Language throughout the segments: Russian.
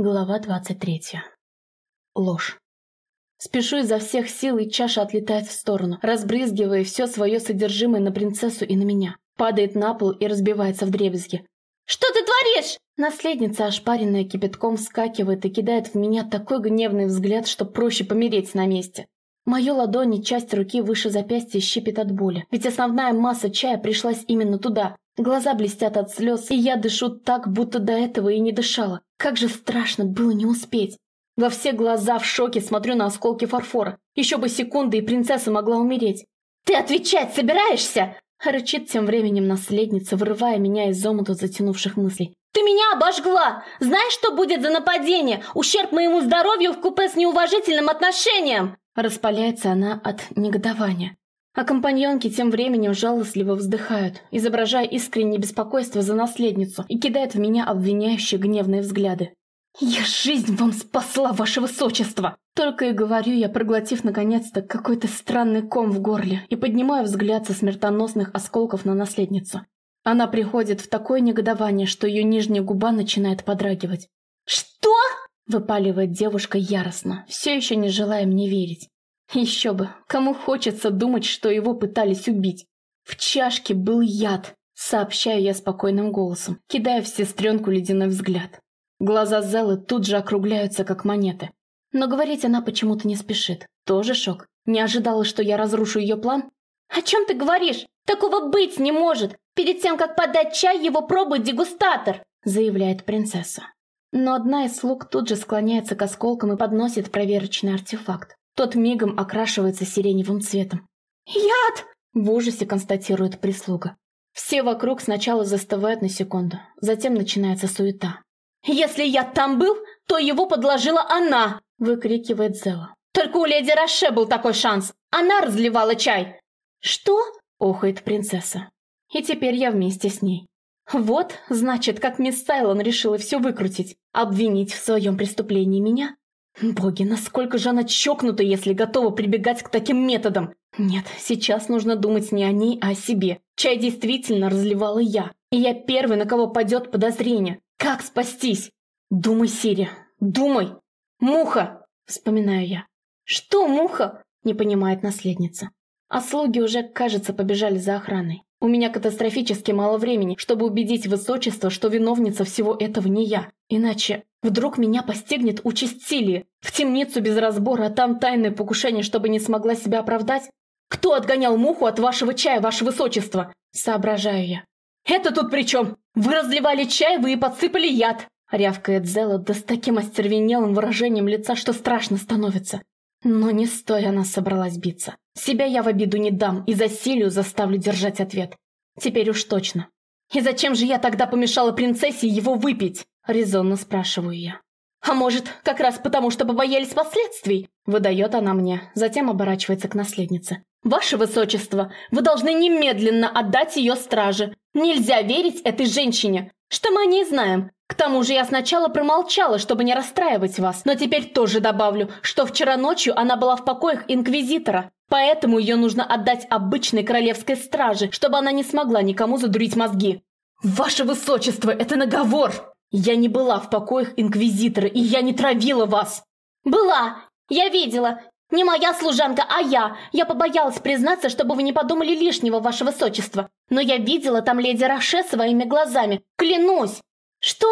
Глава 23. Ложь. Спешу изо всех сил, и чаша отлетает в сторону, разбрызгивая все свое содержимое на принцессу и на меня. Падает на пол и разбивается в дребезги. «Что ты творишь?» Наследница, ошпаренная кипятком, вскакивает и кидает в меня такой гневный взгляд, что проще помереть на месте. Мою ладонь и часть руки выше запястья щипит от боли, ведь основная масса чая пришлась именно туда. Глаза блестят от слез, и я дышу так, будто до этого и не дышала. Как же страшно было не успеть. Во все глаза в шоке смотрю на осколки фарфора. Еще бы секунды, и принцесса могла умереть. «Ты отвечать собираешься?» Рычит тем временем наследница, вырывая меня из омута затянувших мыслей. «Ты меня обожгла! Знаешь, что будет за нападение? Ущерб моему здоровью в купе с неуважительным отношением!» Распаляется она от негодования. А компаньонки тем временем жалостливо вздыхают, изображая искреннее беспокойство за наследницу и кидают в меня обвиняющие гневные взгляды. «Я жизнь вам спасла, ваше высочество!» Только и говорю я, проглотив наконец-то какой-то странный ком в горле и поднимаю взгляд со смертоносных осколков на наследницу. Она приходит в такое негодование, что ее нижняя губа начинает подрагивать. «Что?» – выпаливает девушка яростно, все еще не желая мне верить. Еще бы, кому хочется думать, что его пытались убить. В чашке был яд, сообщаю я спокойным голосом, кидая в сестренку ледяной взгляд. Глаза Зелы тут же округляются, как монеты. Но говорить она почему-то не спешит. Тоже шок. Не ожидала, что я разрушу ее план? «О чем ты говоришь? Такого быть не может! Перед тем, как подать чай, его пробует дегустатор!» заявляет принцесса. Но одна из слуг тут же склоняется к осколкам и подносит проверочный артефакт. Тот мигом окрашивается сиреневым цветом. «Яд!» – в ужасе констатирует прислуга. Все вокруг сначала застывают на секунду, затем начинается суета. «Если яд там был, то его подложила она!» – выкрикивает Зела. «Только у леди Роше был такой шанс! Она разливала чай!» «Что?» – охает принцесса. И теперь я вместе с ней. Вот, значит, как мисс Сайлон решила все выкрутить, обвинить в своем преступлении меня Боги, насколько же она чокнута, если готова прибегать к таким методам? Нет, сейчас нужно думать не о ней, а о себе. Чай действительно разливала я. И я первый, на кого падет подозрение. Как спастись? Думай, Сири, думай. Муха, вспоминаю я. Что, муха? Не понимает наследница. А слуги уже, кажется, побежали за охраной. У меня катастрофически мало времени, чтобы убедить высочество, что виновница всего этого не я. Иначе вдруг меня постигнет участь. В темницу без разбора, а там тайное покушение, чтобы не смогла себя оправдать. Кто отгонял муху от вашего чая, ваше высочество? Соображаю я. Это тут при чем? Вы разливали чай, вы и подсыпали яд. Рявкает Зела, да с таким остервенелым выражением лица, что страшно становится. Но не стоя она собралась биться. Себя я в обиду не дам и за Силию заставлю держать ответ. Теперь уж точно. «И зачем же я тогда помешала принцессе его выпить?» – резонно спрашиваю я. «А может, как раз потому, что побоялись последствий?» – выдает она мне, затем оборачивается к наследнице. «Ваше высочество, вы должны немедленно отдать ее страже. Нельзя верить этой женщине. Что мы о ней знаем? К тому же я сначала промолчала, чтобы не расстраивать вас, но теперь тоже добавлю, что вчера ночью она была в покоях Инквизитора, поэтому ее нужно отдать обычной королевской страже, чтобы она не смогла никому задурить мозги. Ваше Высочество, это наговор! Я не была в покоях Инквизитора, и я не травила вас! Была! Я видела! Не моя служанка, а я! Я побоялась признаться, чтобы вы не подумали лишнего, Ваше Высочество. Но я видела там леди Роше своими глазами. Клянусь! «Что?»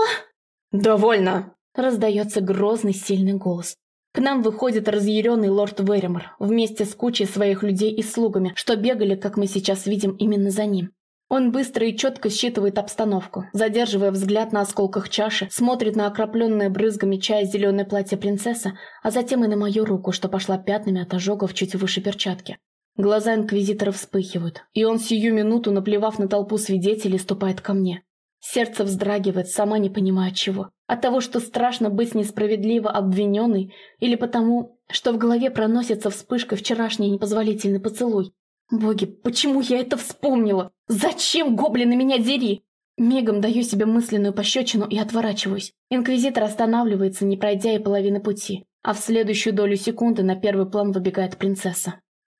«Довольно!» – раздается грозный сильный голос. К нам выходит разъяренный лорд Веримор вместе с кучей своих людей и слугами, что бегали, как мы сейчас видим, именно за ним. Он быстро и четко считывает обстановку, задерживая взгляд на осколках чаши, смотрит на окропленное брызгами чая зеленое платье принцессы, а затем и на мою руку, что пошла пятнами от ожогов чуть выше перчатки. Глаза инквизитора вспыхивают, и он сию минуту, наплевав на толпу свидетелей, ступает ко мне. Сердце вздрагивает, сама не понимая чего. От того, что страшно быть несправедливо обвиненной, или потому, что в голове проносится вспышка вчерашний непозволительный поцелуй. Боги, почему я это вспомнила? Зачем, гоблины, меня дери? Мигом даю себе мысленную пощечину и отворачиваюсь. Инквизитор останавливается, не пройдя и половины пути. А в следующую долю секунды на первый план выбегает принцесса.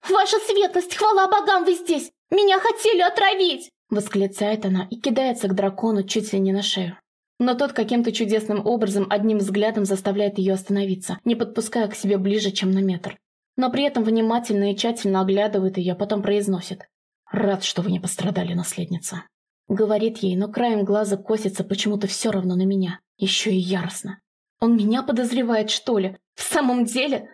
«Ваша светлость, хвала богам, вы здесь! Меня хотели отравить!» Восклицает она и кидается к дракону чуть ли не на шею. Но тот каким-то чудесным образом одним взглядом заставляет ее остановиться, не подпуская к себе ближе, чем на метр. Но при этом внимательно и тщательно оглядывает ее, потом произносит. «Рад, что вы не пострадали, наследница». Говорит ей, но краем глаза косится почему-то все равно на меня. Еще и яростно. Он меня подозревает, что ли? В самом деле?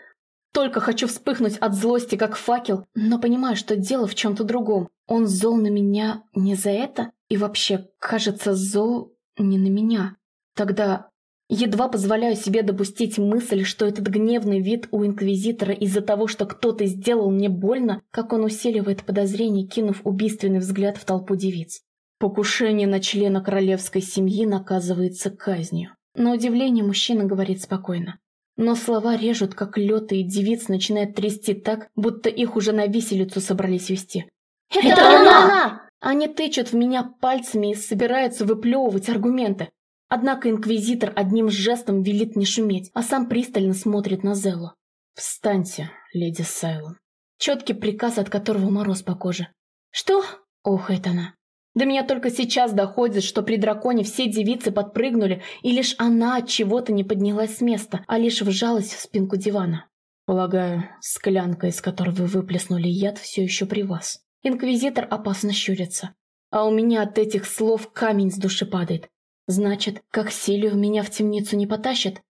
Только хочу вспыхнуть от злости, как факел, но понимаю, что дело в чем-то другом. Он зол на меня не за это? И вообще, кажется, зол не на меня. Тогда едва позволяю себе допустить мысль, что этот гневный вид у Инквизитора из-за того, что кто-то сделал мне больно, как он усиливает подозрение, кинув убийственный взгляд в толпу девиц. Покушение на члена королевской семьи наказывается казнью. На удивление мужчина говорит спокойно. Но слова режут, как лед, и девиц начинает трясти так, будто их уже на виселицу собрались вести. «Это, Это она! она! Они тычут в меня пальцами и собираются выплевывать аргументы. Однако инквизитор одним жестом велит не шуметь, а сам пристально смотрит на Зеллу. «Встаньте, леди Сайлон». Четкий приказ, от которого мороз по коже. «Что?» – охает она. До меня только сейчас доходит, что при драконе все девицы подпрыгнули, и лишь она от чего-то не поднялась с места, а лишь вжалась в спинку дивана. Полагаю, склянка, из которой вы выплеснули яд, все еще при вас. Инквизитор опасно щурится. А у меня от этих слов камень с души падает. Значит, как Силию меня в темницу не потащат?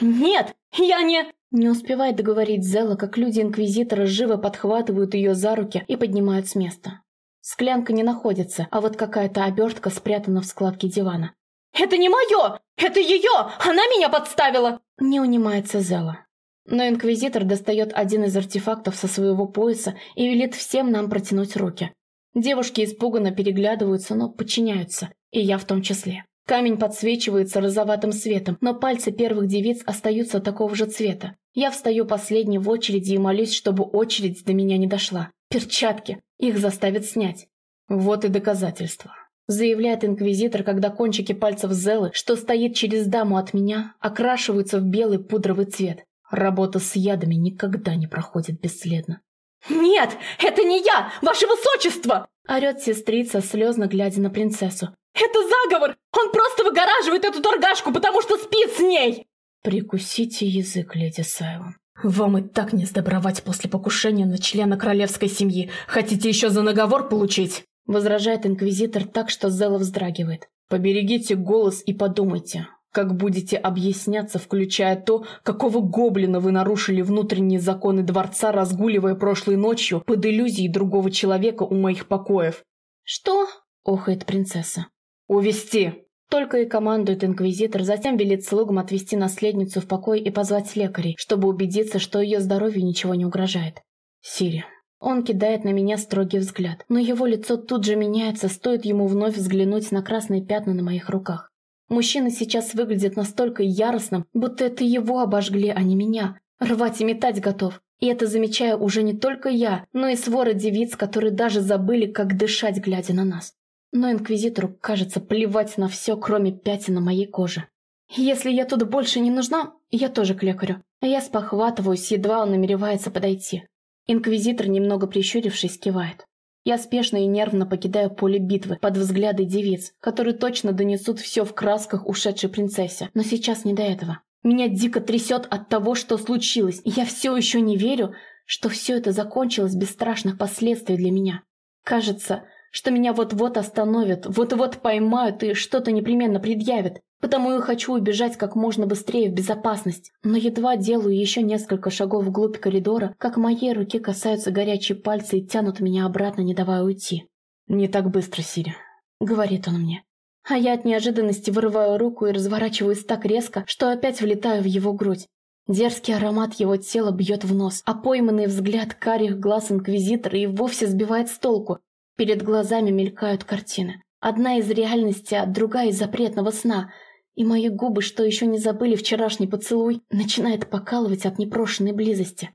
Нет, я не... Не успевает договорить Зела, как люди Инквизитора живо подхватывают ее за руки и поднимают с места. Склянка не находится, а вот какая-то обертка спрятана в складке дивана. «Это не мое! Это ее! Она меня подставила!» Не унимается Зела. Но Инквизитор достает один из артефактов со своего пояса и велит всем нам протянуть руки. Девушки испуганно переглядываются, но подчиняются, и я в том числе. Камень подсвечивается розоватым светом, но пальцы первых девиц остаются такого же цвета. Я встаю последней в очереди и молюсь, чтобы очередь до меня не дошла. Перчатки. Их заставят снять. Вот и доказательство. Заявляет инквизитор, когда кончики пальцев Зелы, что стоит через даму от меня, окрашиваются в белый пудровый цвет. Работа с ядами никогда не проходит бесследно. «Нет, это не я, ваше высочество!» Орет сестрица, слезно глядя на принцессу. «Это заговор! Он просто выгораживает эту торгашку, потому что спит с ней!» «Прикусите язык, леди Сайлон. «Вам и так не сдобровать после покушения на члена королевской семьи. Хотите еще за наговор получить?» Возражает инквизитор так, что Зела вздрагивает. «Поберегите голос и подумайте, как будете объясняться, включая то, какого гоблина вы нарушили внутренние законы дворца, разгуливая прошлой ночью под иллюзией другого человека у моих покоев?» «Что?» – охает принцесса. «Увести!» Только и командует инквизитор, затем велит слугам отвести наследницу в покой и позвать лекарей, чтобы убедиться, что ее здоровью ничего не угрожает. Сири. Он кидает на меня строгий взгляд, но его лицо тут же меняется, стоит ему вновь взглянуть на красные пятна на моих руках. Мужчина сейчас выглядит настолько яростным, будто это его обожгли, а не меня. Рвать и метать готов. И это замечаю уже не только я, но и свора девиц, которые даже забыли, как дышать, глядя на нас. Но Инквизитору, кажется, плевать на все, кроме пятен на моей коже. Если я тут больше не нужна, я тоже к лекарю. Я спохватываюсь, едва он намеревается подойти. Инквизитор, немного прищурившись, кивает. Я спешно и нервно покидаю поле битвы под взгляды девиц, которые точно донесут все в красках ушедшей принцессе. Но сейчас не до этого. Меня дико трясет от того, что случилось, я все еще не верю, что все это закончилось без страшных последствий для меня. Кажется, что меня вот-вот остановят, вот-вот поймают и что-то непременно предъявят. Потому и хочу убежать как можно быстрее в безопасность. Но едва делаю еще несколько шагов вглубь коридора, как моей руки касаются горячие пальцы и тянут меня обратно, не давая уйти. «Не так быстро, Сири», — говорит он мне. А я от неожиданности вырываю руку и разворачиваюсь так резко, что опять влетаю в его грудь. Дерзкий аромат его тела бьет в нос, а пойманный взгляд карих глаз инквизитора и вовсе сбивает с толку. Перед глазами мелькают картины. Одна из реальности, а другая из запретного сна. И мои губы, что еще не забыли вчерашний поцелуй, начинает покалывать от непрошенной близости.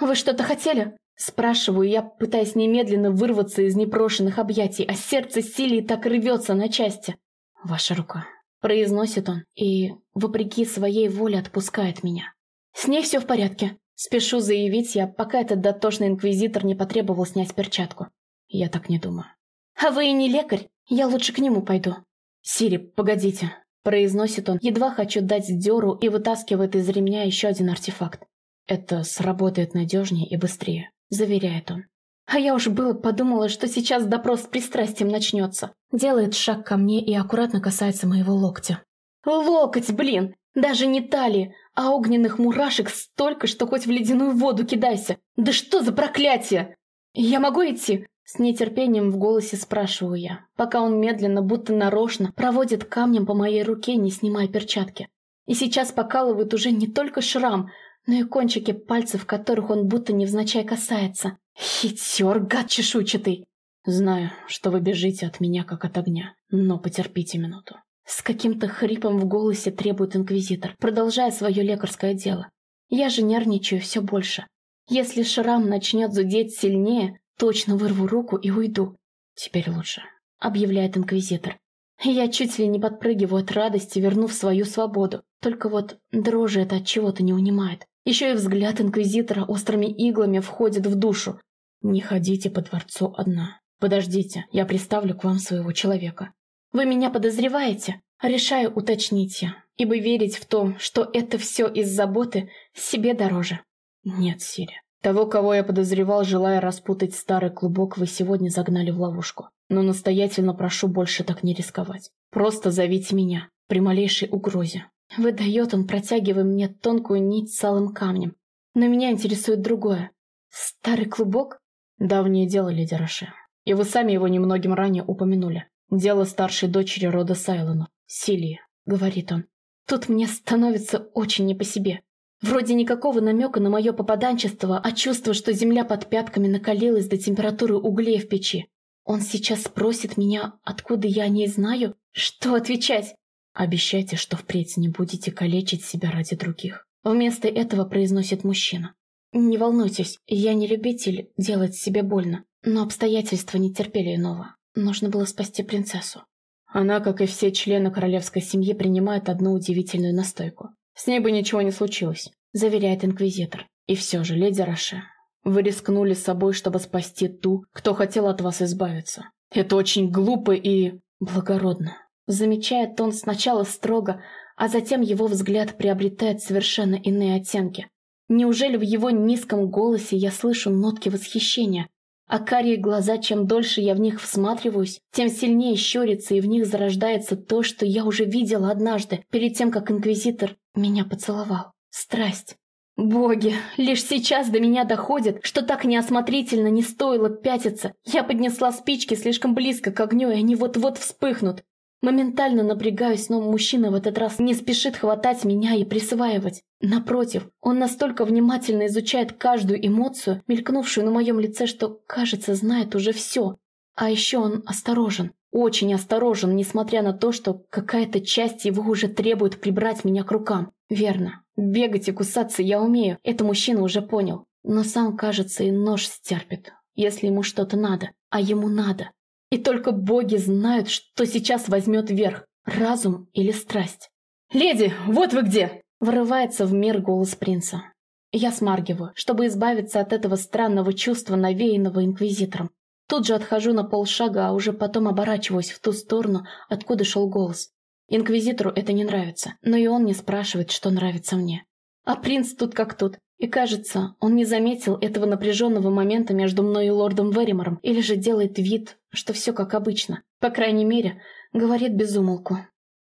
«Вы что-то хотели?» Спрашиваю я, пытаясь немедленно вырваться из непрошенных объятий, а сердце силой так рвется на части. «Ваша рука», — произносит он, и, вопреки своей воле, отпускает меня. «С ней все в порядке», — спешу заявить я, пока этот дотошный инквизитор не потребовал снять перчатку. Я так не думаю. А вы и не лекарь? Я лучше к нему пойду. Сири, погодите. произносит он, едва хочу дать дёру и вытаскивает из ремня еще один артефакт. Это сработает надежнее и быстрее, заверяет он. А я уж было подумала, что сейчас допрос с пристрастием начнется. Делает шаг ко мне и аккуратно касается моего локтя. Локоть, блин! Даже не талии, а огненных мурашек столько, что хоть в ледяную воду кидайся. Да что за проклятие! Я могу идти? С нетерпением в голосе спрашиваю я, пока он медленно, будто нарочно, проводит камнем по моей руке, не снимая перчатки. И сейчас покалывает уже не только шрам, но и кончики пальцев, которых он будто невзначай касается. Хитер, гад чешуйчатый! Знаю, что вы бежите от меня, как от огня, но потерпите минуту. С каким-то хрипом в голосе требует инквизитор, продолжая свое лекарское дело. Я же нервничаю все больше. Если шрам начнет зудеть сильнее, точно вырву руку и уйду. Теперь лучше, объявляет инквизитор. Я чуть ли не подпрыгиваю от радости, вернув свою свободу. Только вот дрожи это от чего-то не унимает. Еще и взгляд инквизитора острыми иглами входит в душу. Не ходите по дворцу одна. Подождите, я приставлю к вам своего человека. Вы меня подозреваете? Решаю уточнить я, ибо верить в то, что это все из заботы, себе дороже. Нет, Сири. Того, кого я подозревал, желая распутать старый клубок, вы сегодня загнали в ловушку. Но настоятельно прошу больше так не рисковать. Просто зовите меня, при малейшей угрозе. Выдает он, протягивая мне тонкую нить с алым камнем. Но меня интересует другое. Старый клубок? Давнее дело, леди Роше. И вы сами его немногим ранее упомянули. Дело старшей дочери рода Сайлона, Силии, говорит он. Тут мне становится очень не по себе. Вроде никакого намека на мое попаданчество, а чувство, что земля под пятками накалилась до температуры углей в печи. Он сейчас спросит меня, откуда я о ней знаю? Что отвечать? Обещайте, что впредь не будете калечить себя ради других. Вместо этого произносит мужчина. Не волнуйтесь, я не любитель делать себе больно, но обстоятельства не терпели иного. Нужно было спасти принцессу. Она, как и все члены королевской семьи, принимает одну удивительную настойку. С ней бы ничего не случилось, заверяет инквизитор. И все же, леди Роше, вы рискнули с собой, чтобы спасти ту, кто хотел от вас избавиться. Это очень глупо и благородно. Замечает он сначала строго, а затем его взгляд приобретает совершенно иные оттенки. Неужели в его низком голосе я слышу нотки восхищения, а карие глаза, чем дольше я в них всматриваюсь, тем сильнее щурится, и в них зарождается то, что я уже видела однажды, перед тем, как Инквизитор меня поцеловал. Страсть. Боги, лишь сейчас до меня доходит, что так неосмотрительно не стоило пятиться. Я поднесла спички слишком близко к огню, и они вот-вот вспыхнут. Моментально напрягаюсь, но мужчина в этот раз не спешит хватать меня и присваивать. Напротив, он настолько внимательно изучает каждую эмоцию, мелькнувшую на моем лице, что, кажется, знает уже все. А еще он осторожен, очень осторожен, несмотря на то, что какая-то часть его уже требует прибрать меня к рукам. Верно, бегать и кусаться я умею, это мужчина уже понял. Но сам, кажется, и нож стерпит, если ему что-то надо. А ему надо. И только боги знают, что сейчас возьмет верх – разум или страсть. «Леди, вот вы где!» – вырывается в мир голос принца. Я смаргиваю, чтобы избавиться от этого странного чувства, навеянного инквизитором. Тут же отхожу на полшага, а уже потом оборачиваюсь в ту сторону, откуда шел голос. Инквизитору это не нравится, но и он не спрашивает, что нравится мне. А принц тут как тут. И кажется, он не заметил этого напряженного момента между мной и лордом Веримором, или же делает вид, что все как обычно. По крайней мере, говорит безумолку.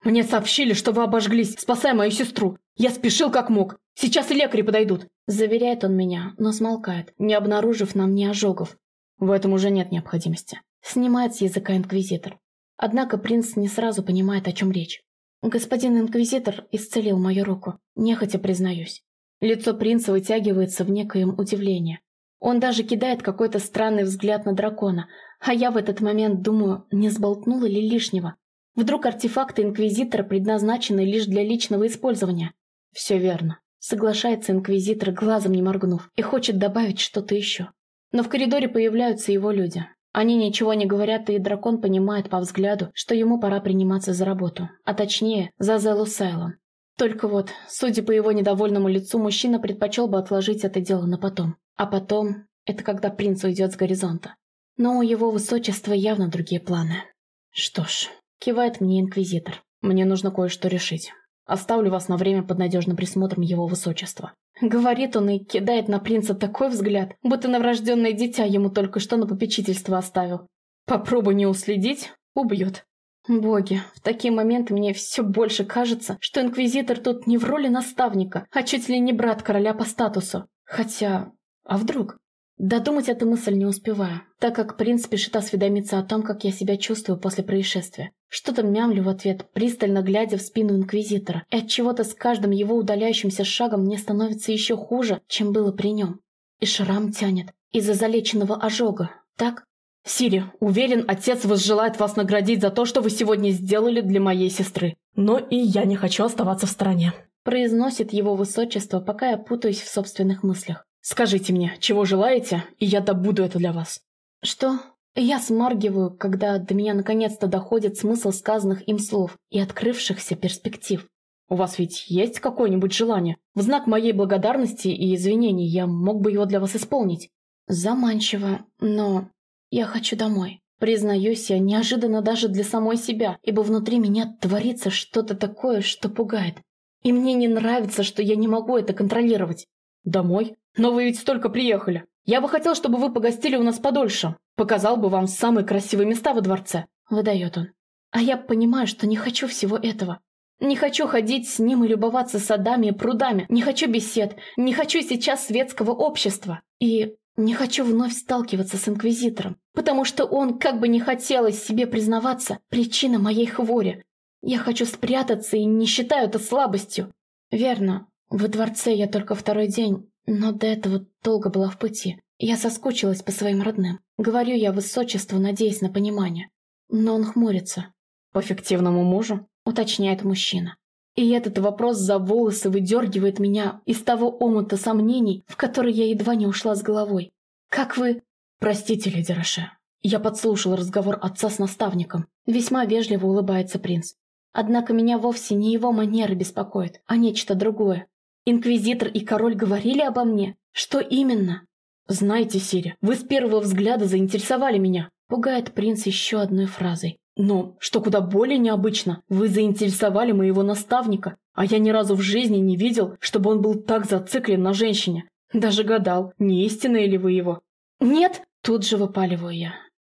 «Мне сообщили, что вы обожглись, спасая мою сестру. Я спешил как мог. Сейчас и лекари подойдут». Заверяет он меня, но смолкает, не обнаружив нам ни ожогов. В этом уже нет необходимости. Снимает с языка инквизитор. Однако принц не сразу понимает, о чем речь. Господин инквизитор исцелил мою руку, нехотя признаюсь. Лицо принца вытягивается в некоем удивлении. Он даже кидает какой-то странный взгляд на дракона, а я в этот момент думаю, не сболтнула ли лишнего. Вдруг артефакты Инквизитора предназначены лишь для личного использования? Все верно. Соглашается Инквизитор, глазом не моргнув, и хочет добавить что-то еще. Но в коридоре появляются его люди. Они ничего не говорят, и дракон понимает по взгляду, что ему пора приниматься за работу, а точнее, за Зелу Сайлон. Только вот, судя по его недовольному лицу, мужчина предпочел бы отложить это дело на потом. А потом – это когда принц уйдет с горизонта. Но у его высочества явно другие планы. Что ж, кивает мне инквизитор. Мне нужно кое-что решить. Оставлю вас на время под надежным присмотром его высочества». Говорит он и кидает на принца такой взгляд, будто новорожденное дитя ему только что на попечительство оставил. Попробуй не уследить – убьет. Боги, в такие моменты мне все больше кажется, что Инквизитор тут не в роли наставника, а чуть ли не брат короля по статусу. Хотя, а вдруг? Додумать эту мысль не успеваю, так как принц спешит осведомиться о том, как я себя чувствую после происшествия. Что-то мямлю в ответ, пристально глядя в спину Инквизитора, и от чего то с каждым его удаляющимся шагом мне становится еще хуже, чем было при нем. И шрам тянет из-за залеченного ожога, так? «Сири, уверен, отец возжелает вас наградить за то, что вы сегодня сделали для моей сестры. Но и я не хочу оставаться в стороне», – произносит его высочество, пока я путаюсь в собственных мыслях. «Скажите мне, чего желаете, и я добуду это для вас». «Что?» Я смаргиваю, когда до меня наконец-то доходит смысл сказанных им слов и открывшихся перспектив. «У вас ведь есть какое-нибудь желание? В знак моей благодарности и извинений я мог бы его для вас исполнить». Заманчиво, но я хочу домой. Признаюсь я неожиданно даже для самой себя, ибо внутри меня творится что-то такое, что пугает. И мне не нравится, что я не могу это контролировать. Домой? Но вы ведь только приехали. Я бы хотел, чтобы вы погостили у нас подольше. Показал бы вам самые красивые места во дворце. Выдает он. А я понимаю, что не хочу всего этого. Не хочу ходить с ним и любоваться садами и прудами. Не хочу бесед. Не хочу сейчас светского общества. И не хочу вновь сталкиваться с Инквизитором, потому что он, как бы не хотелось себе признаваться, причина моей хвори. Я хочу спрятаться и не считаю это слабостью. Верно, во дворце я только второй день, но до этого долго была в пути. Я соскучилась по своим родным. Говорю я высочеству, надеясь на понимание. Но он хмурится. «По фиктивному мужу?» – уточняет мужчина. И этот вопрос за волосы выдергивает меня из того омута сомнений, в который я едва не ушла с головой. Как вы... Простите, леди Роше. Я подслушал разговор отца с наставником. Весьма вежливо улыбается принц. Однако меня вовсе не его манеры беспокоят, а нечто другое. Инквизитор и король говорили обо мне. Что именно? Знаете, Сири, вы с первого взгляда заинтересовали меня. Пугает принц еще одной фразой. Но, что куда более необычно, вы заинтересовали моего наставника, а я ни разу в жизни не видел, чтобы он был так зациклен на женщине. Даже гадал, не истинная ли вы его. Нет, тут же выпаливаю я.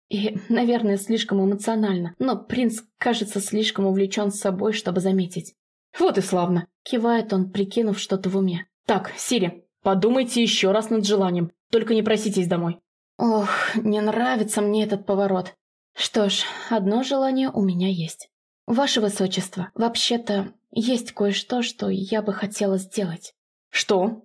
И, наверное, слишком эмоционально, но принц кажется слишком увлечен собой, чтобы заметить. Вот и славно, кивает он, прикинув что-то в уме. Так, Сири, подумайте еще раз над желанием, только не проситесь домой. Ох, не нравится мне этот поворот. Что ж, одно желание у меня есть. Ваше Высочество, вообще-то есть кое-что, что я бы хотела сделать. Что?